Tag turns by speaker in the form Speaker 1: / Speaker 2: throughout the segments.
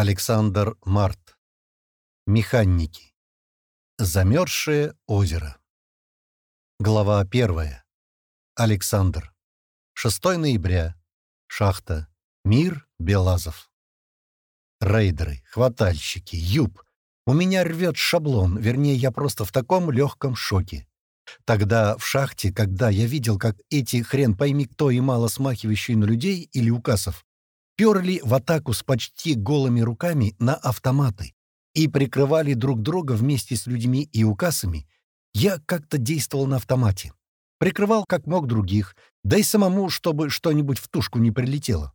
Speaker 1: Александр Март. Механики. Замерзшее озеро. Глава первая. Александр. 6 ноября. Шахта. Мир Белазов. Рейдеры, хватальщики, юб. У меня рвет шаблон, вернее, я просто в таком легком шоке. Тогда в шахте, когда я видел, как эти хрен пойми кто и мало смахивающие на людей или указов, перли в атаку с почти голыми руками на автоматы и прикрывали друг друга вместе с людьми и указами, я как-то действовал на автомате. Прикрывал как мог других, да и самому, чтобы что-нибудь в тушку не прилетело.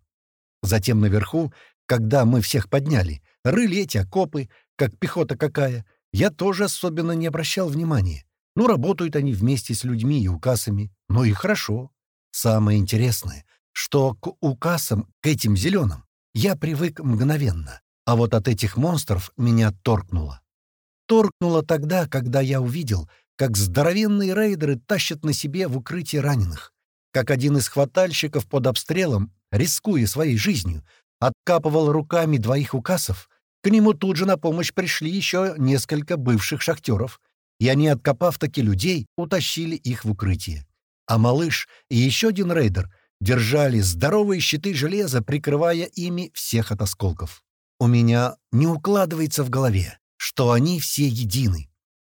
Speaker 1: Затем наверху, когда мы всех подняли, рыли эти окопы, как пехота какая, я тоже особенно не обращал внимания. Ну, работают они вместе с людьми и указами. Ну и хорошо. Самое интересное, что к указам, к этим зеленым, я привык мгновенно, а вот от этих монстров меня торкнуло. Торкнуло тогда, когда я увидел, как здоровенные рейдеры тащат на себе в укрытие раненых, как один из хватальщиков под обстрелом, рискуя своей жизнью, откапывал руками двоих указов, к нему тут же на помощь пришли еще несколько бывших шахтеров, и они, откопав таки людей, утащили их в укрытие. А малыш и еще один рейдер — держали здоровые щиты железа, прикрывая ими всех от осколков. У меня не укладывается в голове, что они все едины.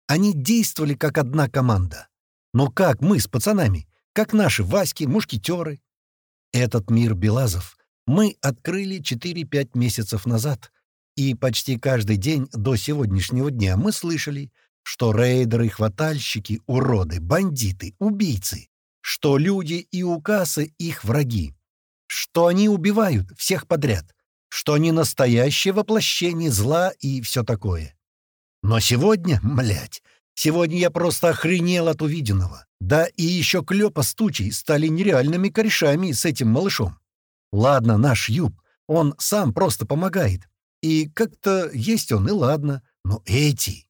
Speaker 1: Они действовали как одна команда. Но как мы с пацанами, как наши Васьки, мушкетеры? Этот мир Белазов мы открыли 4-5 месяцев назад, и почти каждый день до сегодняшнего дня мы слышали, что рейдеры, хватальщики, уроды, бандиты, убийцы что люди и указы их враги, что они убивают всех подряд, что они настоящее воплощение зла и все такое. Но сегодня, млять, сегодня я просто охренел от увиденного. Да и еще Клёпа с Тучей стали нереальными корешами с этим малышом. Ладно, наш Юб, он сам просто помогает. И как-то есть он, и ладно. Но эти...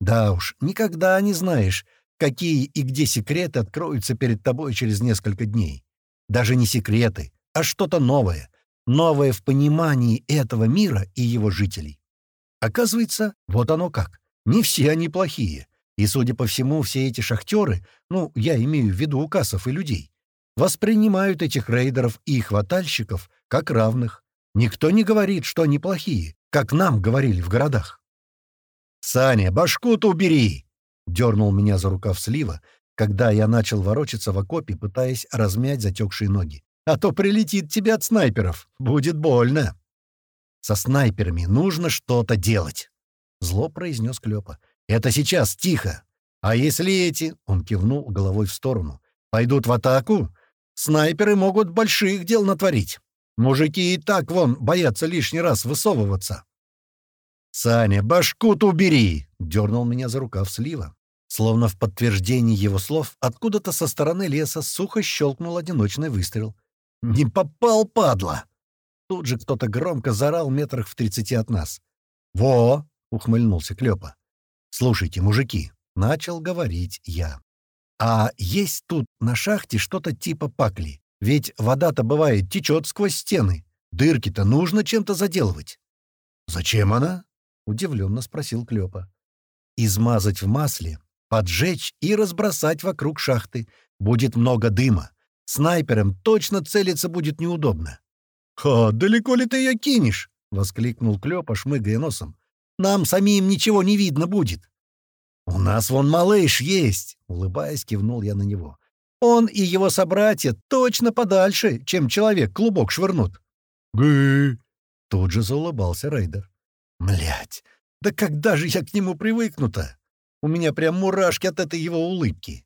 Speaker 1: Да уж, никогда не знаешь, какие и где секреты откроются перед тобой через несколько дней. Даже не секреты, а что-то новое. Новое в понимании этого мира и его жителей. Оказывается, вот оно как. Не все они плохие. И, судя по всему, все эти шахтеры, ну, я имею в виду указов и людей, воспринимают этих рейдеров и хватальщиков как равных. Никто не говорит, что они плохие, как нам говорили в городах. «Саня, башку-то убери!» Дернул меня за рукав слива, когда я начал ворочаться в окопе, пытаясь размять затекшие ноги. «А то прилетит тебе от снайперов. Будет больно». «Со снайперами нужно что-то делать», — зло произнес Клёпа. «Это сейчас, тихо. А если эти...» — он кивнул головой в сторону. «Пойдут в атаку? Снайперы могут больших дел натворить. Мужики и так, вон, боятся лишний раз высовываться». «Саня, башку-то убери!» — дернул меня за рукав слива. Словно в подтверждении его слов, откуда-то со стороны леса сухо щелкнул одиночный выстрел. «Не попал, падла!» Тут же кто-то громко заорал метрах в тридцати от нас. «Во!» — ухмыльнулся Клёпа. «Слушайте, мужики!» — начал говорить я. «А есть тут на шахте что-то типа пакли? Ведь вода-то бывает течет сквозь стены. Дырки-то нужно чем-то заделывать». «Зачем она?» — удивленно спросил Клёпа. «Измазать в масле Поджечь и разбросать вокруг шахты. Будет много дыма. Снайперам точно целиться будет неудобно. «Ха, далеко ли ты ее кинешь?» — воскликнул Клёпа, шмыгая носом. «Нам самим ничего не видно будет». «У нас вон малыш есть!» — улыбаясь, кивнул я на него. «Он и его собратья точно подальше, чем человек клубок швырнут». «Гы!» — тут же заулыбался Рейдер. «Млядь, да когда же я к нему привыкну-то?» У меня прям мурашки от этой его улыбки.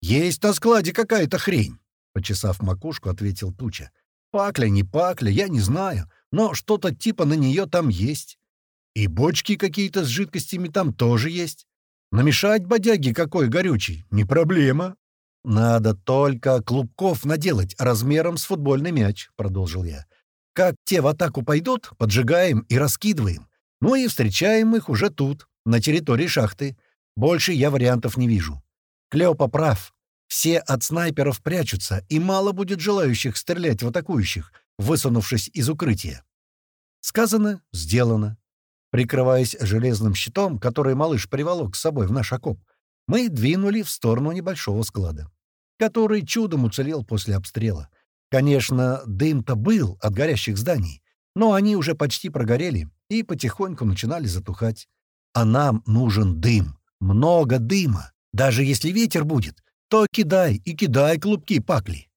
Speaker 1: «Есть на складе какая-то хрень», — почесав макушку, ответил Туча. «Пакля, не пакля, я не знаю, но что-то типа на нее там есть. И бочки какие-то с жидкостями там тоже есть. Намешать бодяги какой горючий — не проблема». «Надо только клубков наделать размером с футбольный мяч», — продолжил я. «Как те в атаку пойдут, поджигаем и раскидываем. Ну и встречаем их уже тут, на территории шахты. Больше я вариантов не вижу. Клёпа прав. Все от снайперов прячутся, и мало будет желающих стрелять в атакующих, высунувшись из укрытия. Сказано — сделано. Прикрываясь железным щитом, который малыш приволок с собой в наш окоп, мы двинули в сторону небольшого склада, который чудом уцелел после обстрела. Конечно, дым-то был от горящих зданий, но они уже почти прогорели и потихоньку начинали затухать. А нам нужен дым, много дыма. Даже если ветер будет, то кидай и кидай клубки пакли.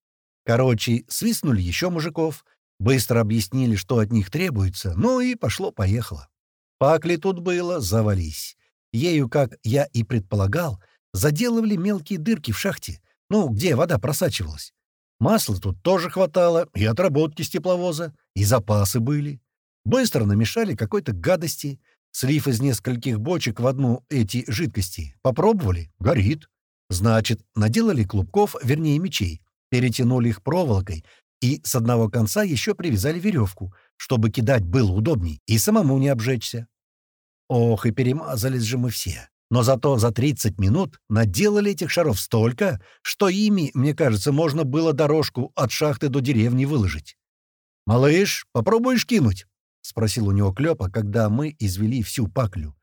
Speaker 1: Короче, свистнули еще мужиков, быстро объяснили, что от них требуется, ну и пошло-поехало. Пакли тут было, завались. Ею, как я и предполагал, заделывали мелкие дырки в шахте, ну, где вода просачивалась. Масла тут тоже хватало, и отработки с тепловоза, и запасы были. Быстро намешали какой-то гадости, слив из нескольких бочек в одну эти жидкости. Попробовали — горит. Значит, наделали клубков, вернее мечей, перетянули их проволокой и с одного конца еще привязали веревку, чтобы кидать было удобней и самому не обжечься. Ох, и перемазались же мы все. Но зато за 30 минут наделали этих шаров столько, что ими, мне кажется, можно было дорожку от шахты до деревни выложить. «Малыш, попробуешь кинуть?» — спросил у него Клёпа, когда мы извели всю паклю.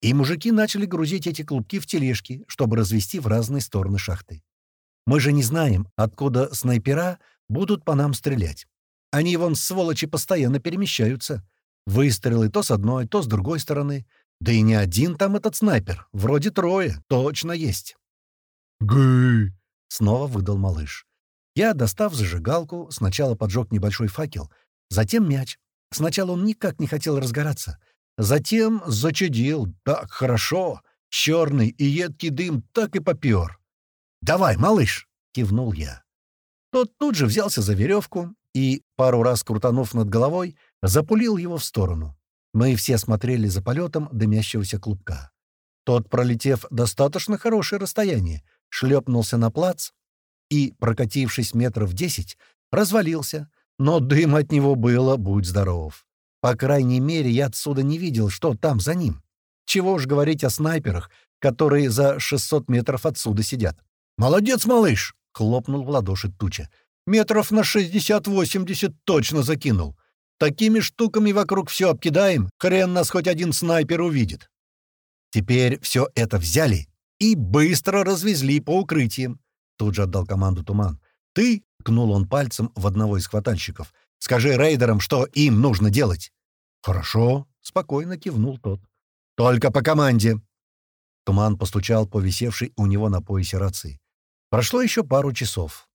Speaker 1: И мужики начали грузить эти клубки в тележки, чтобы развести в разные стороны шахты. Мы же не знаем, откуда снайпера будут по нам стрелять. Они, вон, сволочи, постоянно перемещаются. Выстрелы то с одной, то с другой стороны — да и не один там этот снайпер. Вроде трое. Точно есть.
Speaker 2: «Гы!»
Speaker 1: — снова выдал малыш. Я, достав зажигалку, сначала поджег небольшой факел, затем мяч. Сначала он никак не хотел разгораться. Затем зачадил. Так хорошо. Черный и едкий дым так и попер. «Давай, малыш!» — кивнул я. Тот тут же взялся за веревку и, пару раз крутанув над головой, запулил его в сторону. Мы все смотрели за полетом дымящегося клубка. Тот, пролетев достаточно хорошее расстояние, шлепнулся на плац и, прокатившись метров десять, развалился, но дым от него было, будь здоров. По крайней мере, я отсюда не видел, что там за ним. Чего уж говорить о снайперах, которые за 600 метров отсюда сидят. «Молодец, малыш!» — хлопнул в ладоши Туча. «Метров на 60-80 точно закинул. Такими штуками вокруг все обкидаем, хрен нас хоть один снайпер увидит. Теперь все это взяли и быстро развезли по укрытиям. Тут же отдал команду Туман. «Ты», — ткнул он пальцем в одного из хватальщиков, — «скажи рейдерам, что им нужно делать». «Хорошо», — спокойно кивнул тот. «Только по команде». Туман постучал по висевшей у него на поясе рации. Прошло еще пару часов.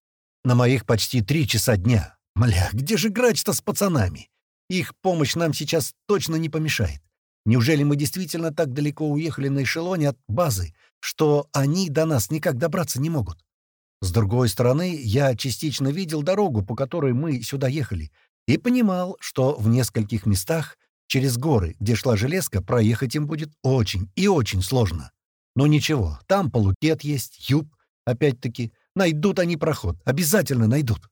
Speaker 1: На моих почти три часа дня. Мля, где же грач-то с пацанами? Их помощь нам сейчас точно не помешает. Неужели мы действительно так далеко уехали на эшелоне от базы, что они до нас никак добраться не могут? С другой стороны, я частично видел дорогу, по которой мы сюда ехали, и понимал, что в нескольких местах через горы, где шла железка, проехать им будет очень и очень сложно. Но ничего, там полукет есть, юб, опять-таки, найдут они проход, обязательно найдут.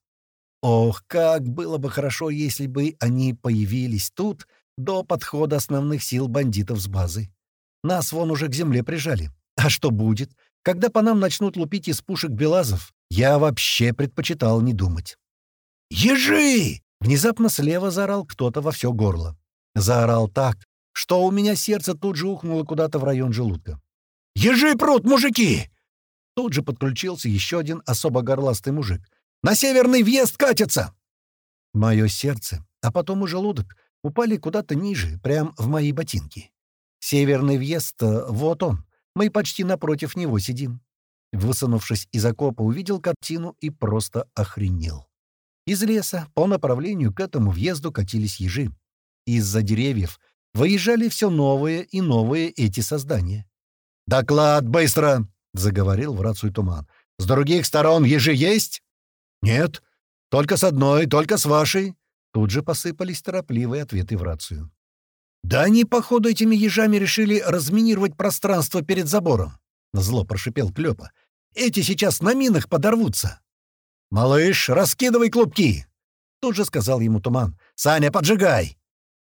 Speaker 1: Ох, как было бы хорошо, если бы они появились тут до подхода основных сил бандитов с базы. Нас вон уже к земле прижали. А что будет, когда по нам начнут лупить из пушек белазов? Я вообще предпочитал не думать. «Ежи!» — внезапно слева заорал кто-то во все горло. Заорал так, что у меня сердце тут же ухнуло куда-то в район желудка. «Ежи прут, мужики!» Тут же подключился еще один особо горластый мужик. На северный въезд катятся!» Мое сердце, а потом и желудок, упали куда-то ниже, прямо в мои ботинки. Северный въезд, э, вот он. Мы почти напротив него сидим. Высунувшись из окопа, увидел картину и просто охренел. Из леса по направлению к этому въезду катились ежи. Из-за деревьев выезжали все новые и новые эти создания. «Доклад, быстро!» — заговорил в рацию туман. «С других сторон ежи есть?» «Нет, только с одной, только с вашей». Тут же посыпались торопливые ответы в рацию. «Да они, походу, этими ежами решили разминировать пространство перед забором», — зло прошипел Клёпа. «Эти сейчас на минах подорвутся». «Малыш, раскидывай клубки!» Тут же сказал ему Туман. «Саня, поджигай!»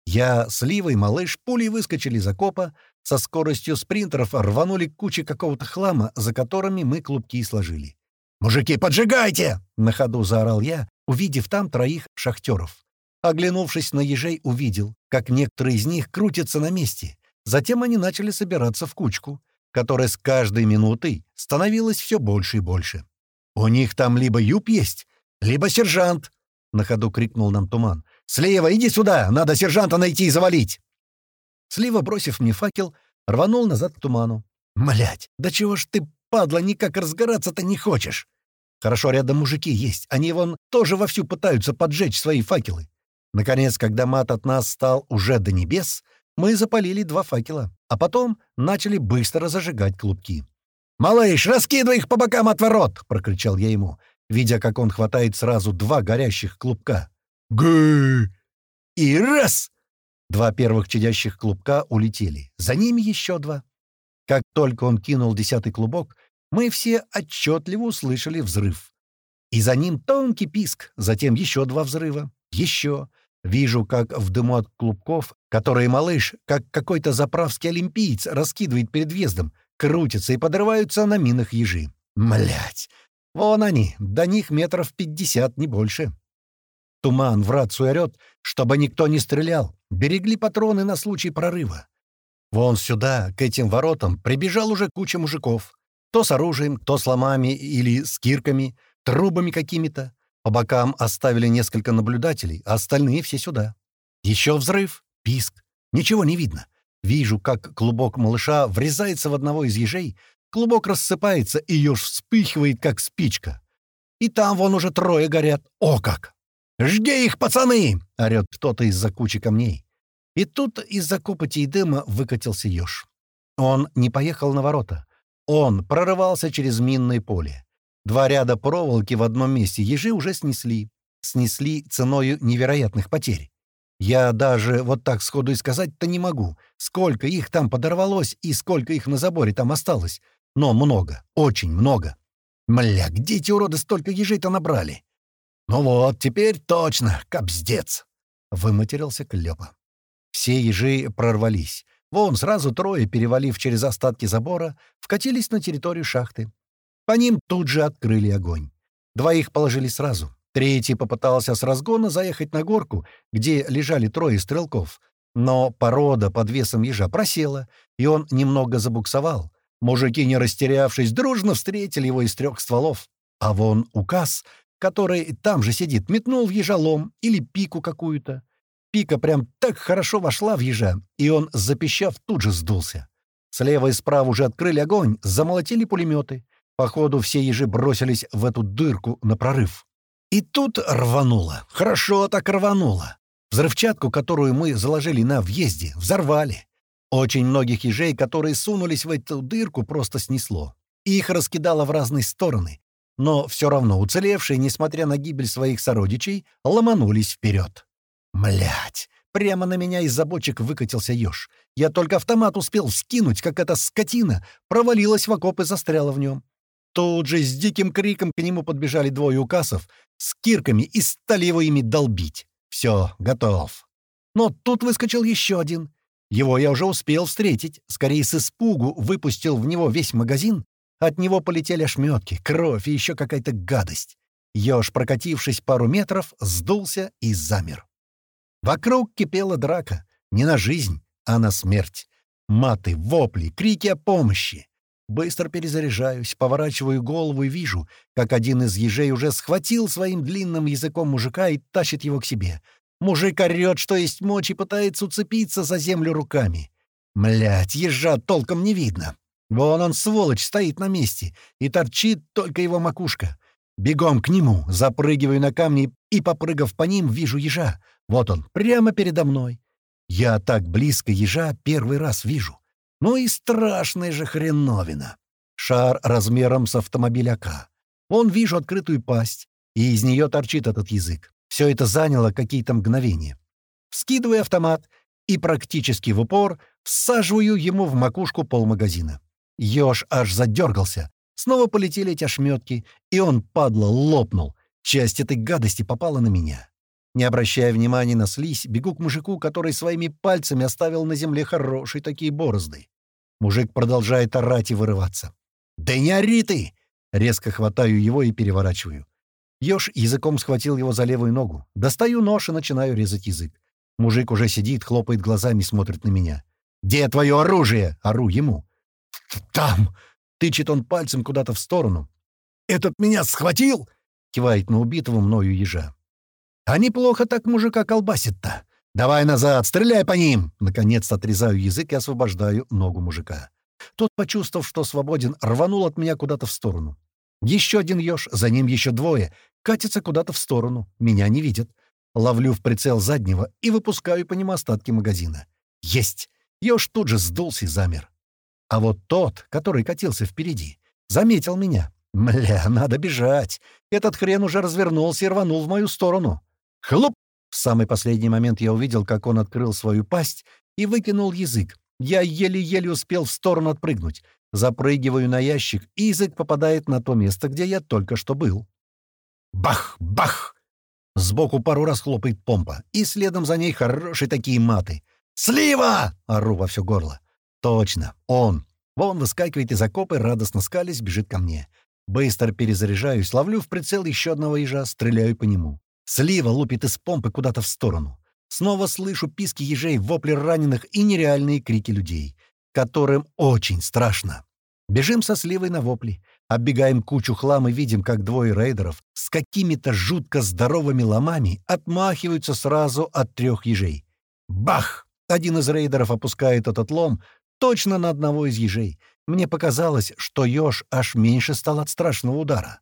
Speaker 1: Я, Слива и Малыш пулей выскочили из окопа, со скоростью спринтеров рванули к куче какого-то хлама, за которыми мы клубки сложили. «Мужики, поджигайте!» — на ходу заорал я, увидев там троих шахтеров. Оглянувшись на ежей, увидел, как некоторые из них крутятся на месте. Затем они начали собираться в кучку, которая с каждой минутой становилась все больше и больше. «У них там либо юб есть, либо сержант!» — на ходу крикнул нам Туман. «Слева, иди сюда! Надо сержанта найти и завалить!» Слива, бросив мне факел, рванул назад к Туману. «Млядь, да чего ж ты, падла, никак разгораться-то не хочешь?» «Хорошо, рядом мужики есть. Они вон тоже вовсю пытаются поджечь свои факелы. Наконец, когда мат от нас стал уже до небес, мы запалили два факела, а потом начали быстро зажигать клубки. «Малыш, раскидывай их по бокам от ворот!» — прокричал я ему, видя, как он хватает сразу два горящих клубка.
Speaker 2: Гы!
Speaker 1: И раз! Два первых чадящих клубка улетели. За ними еще два. Как только он кинул десятый клубок, мы все отчетливо услышали взрыв. И за ним тонкий писк, затем еще два взрыва. Еще. Вижу, как в дыму от клубков, которые малыш, как какой-то заправский олимпиец, раскидывает перед въездом, крутятся и подрываются на минах ежи. Млять! Вон они, до них метров пятьдесят, не больше. Туман в рацию орёт, чтобы никто не стрелял. Берегли патроны на случай прорыва. Вон сюда, к этим воротам, прибежал уже куча мужиков. То с оружием, то с ломами или с кирками, трубами какими-то. По бокам оставили несколько наблюдателей, а остальные все сюда. Еще взрыв, писк. Ничего не видно. Вижу, как клубок малыша врезается в одного из ежей, клубок рассыпается, и еж вспыхивает, как спичка. И там вон уже трое горят. О как! «Жди их, пацаны!» — орёт кто-то из-за кучи камней. И тут из-за копоти и дыма выкатился еж. Он не поехал на ворота. Он прорывался через минное поле. Два ряда проволоки в одном месте ежи уже снесли. Снесли ценою невероятных потерь. Я даже вот так сходу и сказать-то не могу, сколько их там подорвалось и сколько их на заборе там осталось. Но много, очень много. Мля, где эти уроды столько ежей-то набрали? Ну вот, теперь точно, капздец! Выматерился Клёпа. Все ежи прорвались. Вон, сразу трое, перевалив через остатки забора, вкатились на территорию шахты. По ним тут же открыли огонь. Двоих положили сразу. Третий попытался с разгона заехать на горку, где лежали трое стрелков. Но порода под весом ежа просела, и он немного забуксовал. Мужики, не растерявшись, дружно встретили его из трех стволов. А вон указ, который там же сидит, метнул в ежа лом или пику какую-то. Пика прям так хорошо вошла в ежа, и он, запищав, тут же сдулся. Слева и справа уже открыли огонь, замолотили пулеметы. Походу, все ежи бросились в эту дырку на прорыв. И тут рвануло. Хорошо так рвануло. Взрывчатку, которую мы заложили на въезде, взорвали. Очень многих ежей, которые сунулись в эту дырку, просто снесло. Их раскидало в разные стороны. Но все равно уцелевшие, несмотря на гибель своих сородичей, ломанулись вперед. Млять! Прямо на меня из-за бочек выкатился еж. Я только автомат успел вскинуть, как эта скотина провалилась в окоп и застряла в нем. Тут же с диким криком к нему подбежали двое указов с кирками и стали его ими долбить. Все, готов. Но тут выскочил еще один. Его я уже успел встретить. Скорее с испугу выпустил в него весь магазин. От него полетели ошметки, кровь и еще какая-то гадость. Ёж, прокатившись пару метров, сдулся и замер. Вокруг кипела драка. Не на жизнь, а на смерть. Маты, вопли, крики о помощи. Быстро перезаряжаюсь, поворачиваю голову и вижу, как один из ежей уже схватил своим длинным языком мужика и тащит его к себе. Мужик орёт, что есть мочь, и пытается уцепиться за землю руками. Млять, ежа толком не видно. Вон он, сволочь, стоит на месте, и торчит только его макушка. Бегом к нему, запрыгиваю на камни и, попрыгав по ним, вижу ежа. Вот он, прямо передо мной. Я так близко ежа первый раз вижу. Ну и страшная же хреновина. Шар размером с автомобиляка. Вон вижу открытую пасть, и из нее торчит этот язык. Все это заняло какие-то мгновения. Вскидываю автомат и практически в упор всаживаю ему в макушку полмагазина. Ёж аж задергался. Снова полетели эти ошметки, и он, падла, лопнул. Часть этой гадости попала на меня. Не обращая внимания на слизь, бегу к мужику, который своими пальцами оставил на земле хорошие такие борозды. Мужик продолжает орать и вырываться. «Да не ори ты!» Резко хватаю его и переворачиваю. Ёж языком схватил его за левую ногу. Достаю нож и начинаю резать язык. Мужик уже сидит, хлопает глазами, смотрит на меня. «Где твое оружие?» — ору ему.
Speaker 2: «Там!»
Speaker 1: — тычет он пальцем куда-то в сторону.
Speaker 2: «Этот меня схватил?»
Speaker 1: — кивает на убитого мною ежа. «А неплохо так мужика колбасит-то. Давай назад, стреляй по ним!» Наконец-то отрезаю язык и освобождаю ногу мужика. Тот, почувствовав, что свободен, рванул от меня куда-то в сторону. Еще один еж, за ним еще двое. Катится куда-то в сторону. Меня не видят. Ловлю в прицел заднего и выпускаю по нему остатки магазина. Есть! Еж тут же сдулся и замер. А вот тот, который катился впереди, заметил меня. Мля, надо бежать. Этот хрен уже развернулся и рванул в мою сторону. Хлоп! В самый последний момент я увидел, как он открыл свою пасть и выкинул язык. Я еле-еле успел в сторону отпрыгнуть. Запрыгиваю на ящик, и язык попадает на то место, где я только что был. Бах! Бах! Сбоку пару раз хлопает помпа, и следом за ней хорошие такие маты. «Слива!» — ору во все горло. «Точно, он!» Вон выскакивает из окопа, радостно скались, бежит ко мне. Быстро перезаряжаюсь, ловлю в прицел еще одного ежа, стреляю по нему. Слива лупит из помпы куда-то в сторону. Снова слышу писки ежей, вопли раненых и нереальные крики людей, которым очень страшно. Бежим со сливой на вопли, оббегаем кучу хлама и видим, как двое рейдеров с какими-то жутко здоровыми ломами отмахиваются сразу от трех ежей. Бах! Один из рейдеров опускает этот лом точно на одного из ежей. Мне показалось, что еж аж меньше стал от страшного удара.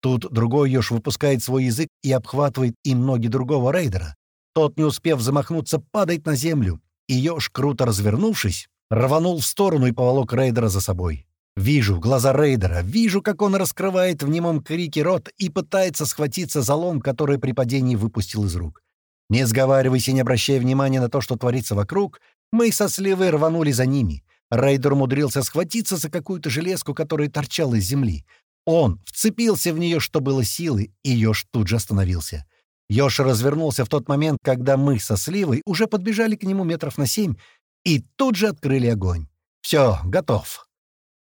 Speaker 1: Тут другой еж выпускает свой язык и обхватывает им ноги другого рейдера. Тот, не успев замахнуться, падает на землю, и еж, круто развернувшись, рванул в сторону и поволок рейдера за собой. Вижу глаза рейдера, вижу, как он раскрывает в немом крике рот и пытается схватиться за лом, который при падении выпустил из рук. Не сговаривайся, не обращая внимания на то, что творится вокруг, мы со сливой рванули за ними. Рейдер умудрился схватиться за какую-то железку, которая торчала из земли. Он вцепился в нее, что было силы, и Ёж тут же остановился. Ёж развернулся в тот момент, когда мы со Сливой уже подбежали к нему метров на семь и тут же открыли огонь. Все, готов.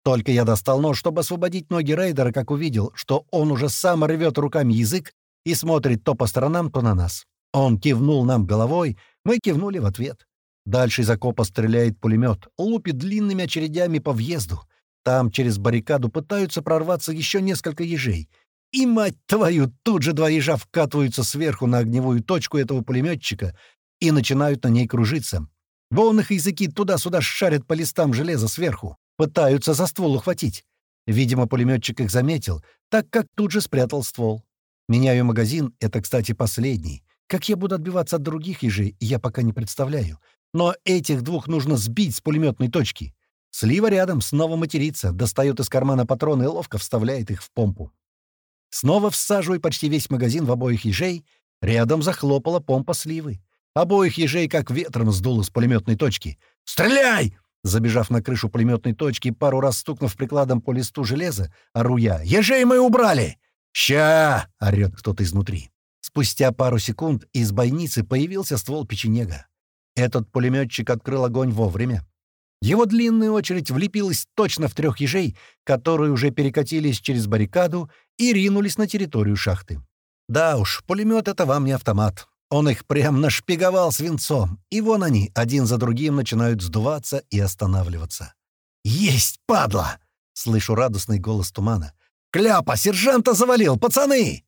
Speaker 1: Только я достал нож, чтобы освободить ноги рейдера, как увидел, что он уже сам рвет руками язык и смотрит то по сторонам, то на нас. Он кивнул нам головой, мы кивнули в ответ. Дальше из окопа стреляет пулемет, лупит длинными очередями по въезду. Там через баррикаду пытаются прорваться еще несколько ежей. И, мать твою, тут же два ежа вкатываются сверху на огневую точку этого пулеметчика и начинают на ней кружиться. Вон их языки туда-сюда шарят по листам железа сверху, пытаются за ствол ухватить. Видимо, пулеметчик их заметил, так как тут же спрятал ствол. Меняю магазин, это, кстати, последний. Как я буду отбиваться от других ежей, я пока не представляю. Но этих двух нужно сбить с пулеметной точки. Слива рядом, снова матерится, достает из кармана патроны и ловко вставляет их в помпу. Снова всаживаю почти весь магазин в обоих ежей. Рядом захлопала помпа сливы. Обоих ежей как ветром сдуло с пулеметной точки. «Стреляй!» Забежав на крышу пулеметной точки, пару раз стукнув прикладом по листу железа, ору я. «Ежей мы убрали!» «Ща!» — орёт кто-то изнутри. Спустя пару секунд из бойницы появился ствол печенега. Этот пулеметчик открыл огонь вовремя. Его длинная очередь влепилась точно в трех ежей, которые уже перекатились через баррикаду и ринулись на территорию шахты. Да уж, пулемет — это вам не автомат. Он их прям нашпиговал свинцом, и вон они, один за другим, начинают сдуваться и останавливаться. «Есть, падла!» — слышу радостный голос Тумана. «Кляпа! Сержанта завалил! Пацаны!»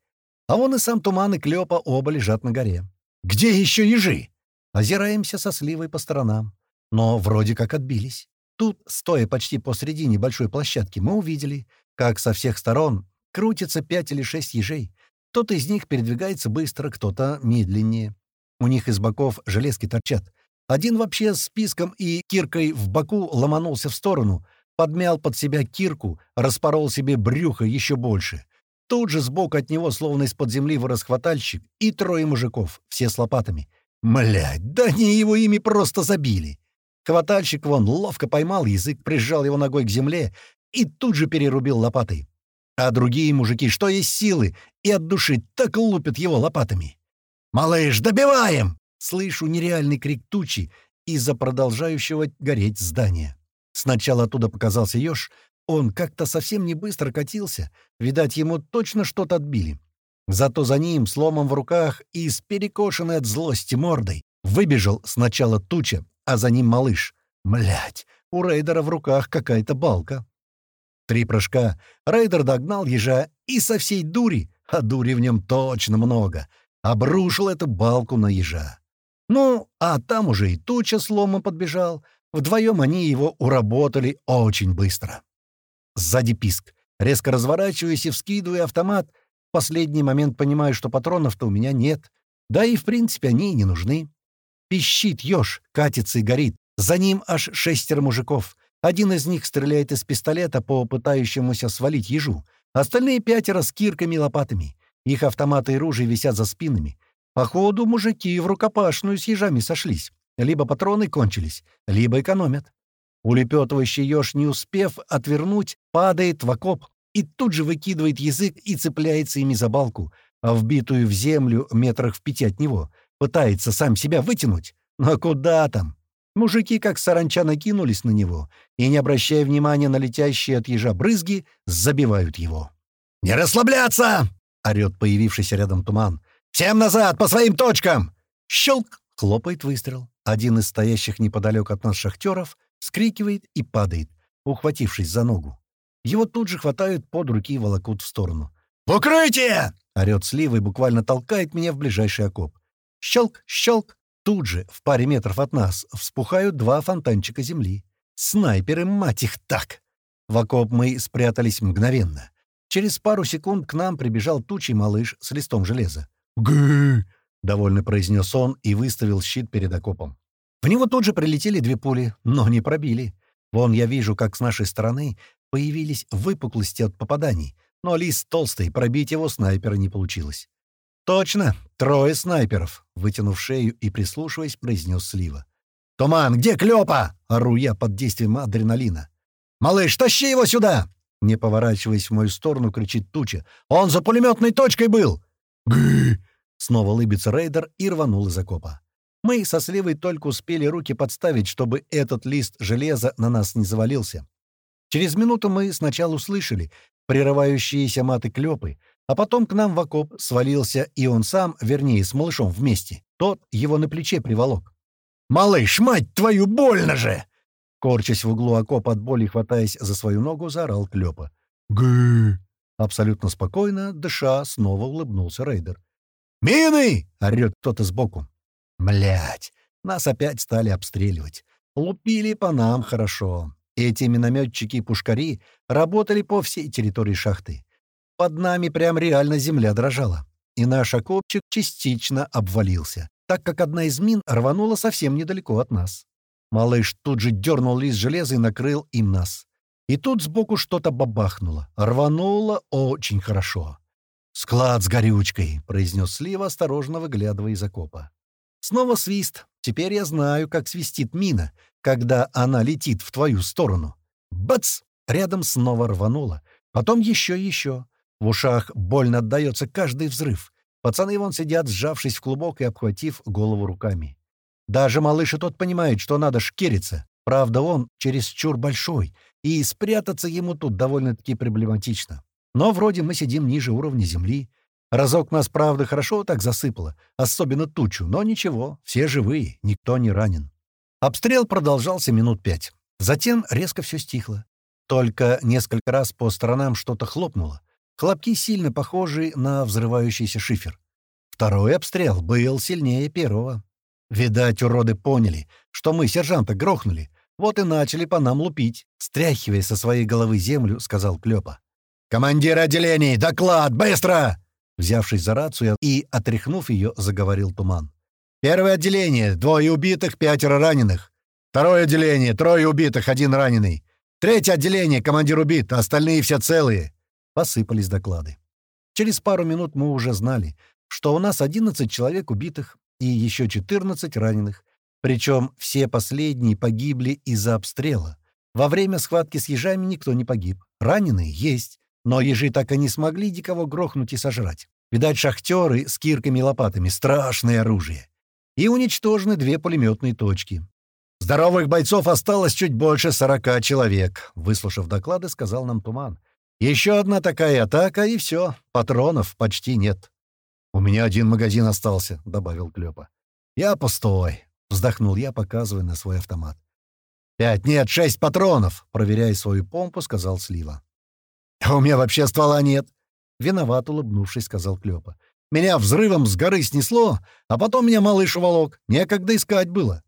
Speaker 1: А вон и сам Туман и Клёпа оба лежат на горе. «Где еще ежи?» Озираемся со сливой по сторонам. Но вроде как отбились. Тут, стоя почти посредине большой площадки, мы увидели, как со всех сторон крутится пять или шесть ежей. Кто-то из них передвигается быстро, кто-то медленнее. У них из боков железки торчат. Один вообще с писком и киркой в боку ломанулся в сторону, подмял под себя кирку, распорол себе брюхо еще больше. Тут же сбоку от него, словно из-под земли, вырос хватальщик и трое мужиков, все с лопатами. Млядь, да они его ими просто забили. Хватальщик вон ловко поймал язык, прижал его ногой к земле и тут же перерубил лопатой. А другие мужики, что есть силы, и от души так лупят его лопатами. «Малыш, добиваем!» Слышу нереальный крик тучи из-за продолжающего гореть здания. Сначала оттуда показался еж, он как-то совсем не быстро катился, видать, ему точно что-то отбили. Зато за ним, сломом в руках и с перекошенной от злости мордой, выбежал сначала туча, а за ним малыш. Млять, у рейдера в руках какая-то балка. Три прыжка, рейдер догнал ежа и со всей дури, а дури в нем точно много, обрушил эту балку на ежа. Ну, а там уже и туча с ломом подбежал. Вдвоем они его уработали очень быстро. Сзади писк. Резко разворачиваюсь и вскидываю автомат. В последний момент понимаю, что патронов-то у меня нет. Да и, в принципе, они и не нужны. Пищит еж, катится и горит. За ним аж шестеро мужиков. Один из них стреляет из пистолета по пытающемуся свалить ежу. Остальные пятеро с кирками и лопатами. Их автоматы и ружья висят за спинами. Походу, мужики в рукопашную с ежами сошлись. Либо патроны кончились, либо экономят. Улепетывающий еж, не успев отвернуть, падает в окоп и тут же выкидывает язык и цепляется ими за балку, а вбитую в землю метрах в пяти от него. Пытается сам себя вытянуть. Но куда там? Мужики, как саранча, накинулись на него и, не обращая внимания на летящие от ежа брызги, забивают его.
Speaker 2: «Не расслабляться!» — орёт появившийся рядом туман. «Всем назад, по своим точкам!»
Speaker 1: Щелк! Хлопает выстрел. Один из стоящих неподалеку от нас шахтеров вскрикивает и падает, ухватившись за ногу. Его тут же хватают под руки и волокут в сторону.
Speaker 2: «Укрытие!»
Speaker 1: — орёт слива и буквально толкает меня в ближайший окоп. Щелк, щелк. Тут же, в паре метров от нас, вспухают два фонтанчика земли. Снайперы, мать их, так! В окоп мы спрятались мгновенно. Через пару секунд к нам прибежал тучий малыш с листом железа.
Speaker 2: «Гы!»
Speaker 1: — довольно произнес он и выставил щит перед окопом. В него тут же прилетели две пули, но не пробили. Вон я вижу, как с нашей стороны появились выпуклости от попаданий, но лист толстый, пробить его снайпера не получилось. «Точно! Трое снайперов!» — вытянув шею и прислушиваясь, произнес Слива.
Speaker 2: «Туман, где Клёпа?»
Speaker 1: — ору я под действием адреналина.
Speaker 2: «Малыш, тащи его сюда!»
Speaker 1: Не поворачиваясь в мою сторону, кричит Туча. «Он за пулеметной точкой был!»
Speaker 2: «Гы!»
Speaker 1: Снова лыбится рейдер и рванул из окопа. Мы со Сливой только успели руки подставить, чтобы этот лист железа на нас не завалился. Через минуту мы сначала услышали прерывающиеся маты клёпы, а потом к нам в окоп свалился и он сам, вернее, с малышом вместе. Тот его на плече приволок.
Speaker 2: «Малыш, мать твою, больно же!»
Speaker 1: Корчась в углу окопа от боли, хватаясь за свою ногу, заорал Клёпа.
Speaker 2: «Гы!»
Speaker 1: Абсолютно спокойно, дыша, снова улыбнулся рейдер.
Speaker 2: «Мины!»
Speaker 1: — орёт кто-то сбоку. Млять, нас опять стали обстреливать. Лупили по нам хорошо. Эти минометчики и пушкари работали по всей территории шахты. Под нами прям реально земля дрожала. И наш окопчик частично обвалился, так как одна из мин рванула совсем недалеко от нас. Малыш тут же дернул лист железа и накрыл им нас. И тут сбоку что-то бабахнуло. Рвануло очень хорошо. «Склад с горючкой», — произнес Слива, осторожно выглядывая из окопа. Снова свист. Теперь я знаю, как свистит мина, когда она летит в твою сторону. Бац! Рядом снова рвануло. Потом еще и еще. В ушах больно отдается каждый взрыв. Пацаны вон сидят, сжавшись в клубок и обхватив голову руками. Даже малыш и тот понимает, что надо шкериться. Правда, он чересчур большой, и спрятаться ему тут довольно-таки проблематично. Но вроде мы сидим ниже уровня земли. Разок нас, правда, хорошо так засыпало, особенно тучу, но ничего, все живые, никто не ранен. Обстрел продолжался минут пять. Затем резко все стихло. Только несколько раз по сторонам что-то хлопнуло. Хлопки сильно похожи на взрывающийся шифер. Второй обстрел был сильнее первого. Видать, уроды поняли, что мы сержанта грохнули, вот и начали по нам лупить. Стряхивая со своей головы землю, сказал Клёпа.
Speaker 2: «Командир отделений, доклад, быстро!»
Speaker 1: Взявшись за рацию и отряхнув ее, заговорил Туман.
Speaker 2: «Первое отделение, двое убитых, пятеро раненых. Второе отделение, трое убитых, один раненый. Третье отделение, командир убит, остальные все целые
Speaker 1: посыпались доклады. Через пару минут мы уже знали, что у нас 11 человек убитых и еще 14 раненых, причем все последние погибли из-за обстрела. Во время схватки с ежами никто не погиб. Раненые есть, но ежи так и не смогли никого грохнуть и сожрать. Видать, шахтеры с кирками и лопатами — страшное оружие. И уничтожены две пулеметные точки.
Speaker 2: «Здоровых бойцов осталось чуть больше сорока человек», —
Speaker 1: выслушав доклады, сказал нам Туман. Еще одна такая атака, и все, патронов почти нет.
Speaker 2: «У меня один магазин остался», — добавил Клёпа. «Я пустой», — вздохнул я, показывая на свой автомат. «Пять, нет, шесть патронов», — проверяя свою помпу, сказал Слива. «А у меня вообще ствола нет», — виноват, улыбнувшись, сказал Клёпа. «Меня взрывом с горы снесло, а потом меня малыш уволок. Некогда искать было».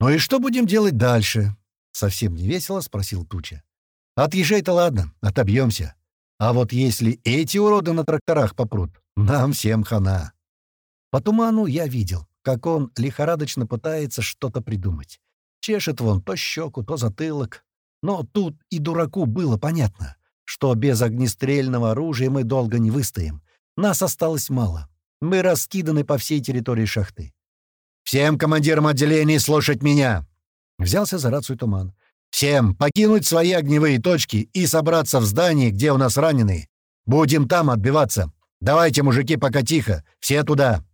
Speaker 2: «Ну и что будем делать дальше?» — совсем не весело спросил Туча. «Отъезжай-то ладно, отобьемся. А вот если эти уроды на тракторах попрут, нам всем хана». По туману я видел, как он лихорадочно пытается что-то придумать. Чешет вон то щеку, то затылок. Но тут и дураку было понятно, что без огнестрельного оружия мы долго не выстоим. Нас осталось мало. Мы раскиданы по всей территории шахты. «Всем командирам отделений слушать меня!» Взялся за рацию туман. «Всем покинуть свои огневые точки и собраться в здании, где у нас раненые. Будем там отбиваться. Давайте, мужики, пока тихо. Все туда!»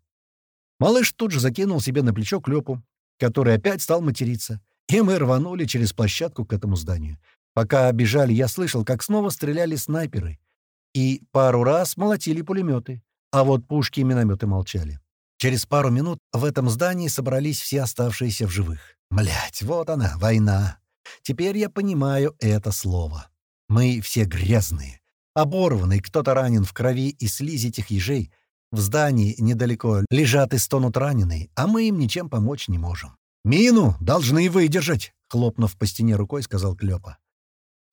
Speaker 2: Малыш тут же закинул себе на плечо клёпу, который опять стал материться, и мы рванули через площадку к этому зданию. Пока бежали, я слышал, как снова стреляли снайперы, и пару раз молотили пулеметы, а вот пушки и минометы молчали. Через пару минут в этом здании собрались все оставшиеся в живых. Млять, вот она, война. Теперь я понимаю это слово. Мы все грязные, оборванные, кто-то ранен в крови и слизи этих ежей. В здании недалеко лежат и стонут раненые, а мы им ничем помочь не можем. «Мину должны выдержать», — хлопнув по стене рукой, сказал Клёпа.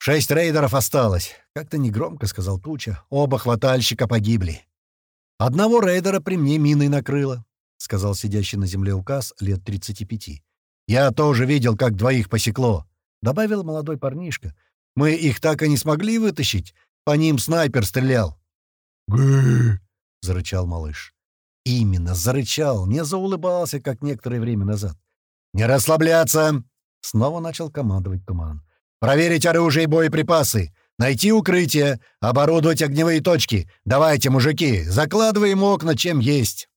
Speaker 2: «Шесть рейдеров осталось», — как-то негромко сказал Туча. «Оба хватальщика погибли». «Одного рейдера при мне миной накрыло», — сказал сидящий на земле указ лет 35. «Я тоже видел, как двоих посекло», — добавил молодой парнишка. «Мы их так и не смогли вытащить. По ним снайпер стрелял».
Speaker 1: «Гы!»
Speaker 2: — зарычал малыш. Именно, зарычал, не заулыбался, как некоторое время назад. «Не расслабляться!» — снова начал командовать Туман. «Проверить оружие и боеприпасы! Найти укрытие! Оборудовать огневые точки! Давайте, мужики, закладываем окна, чем есть!»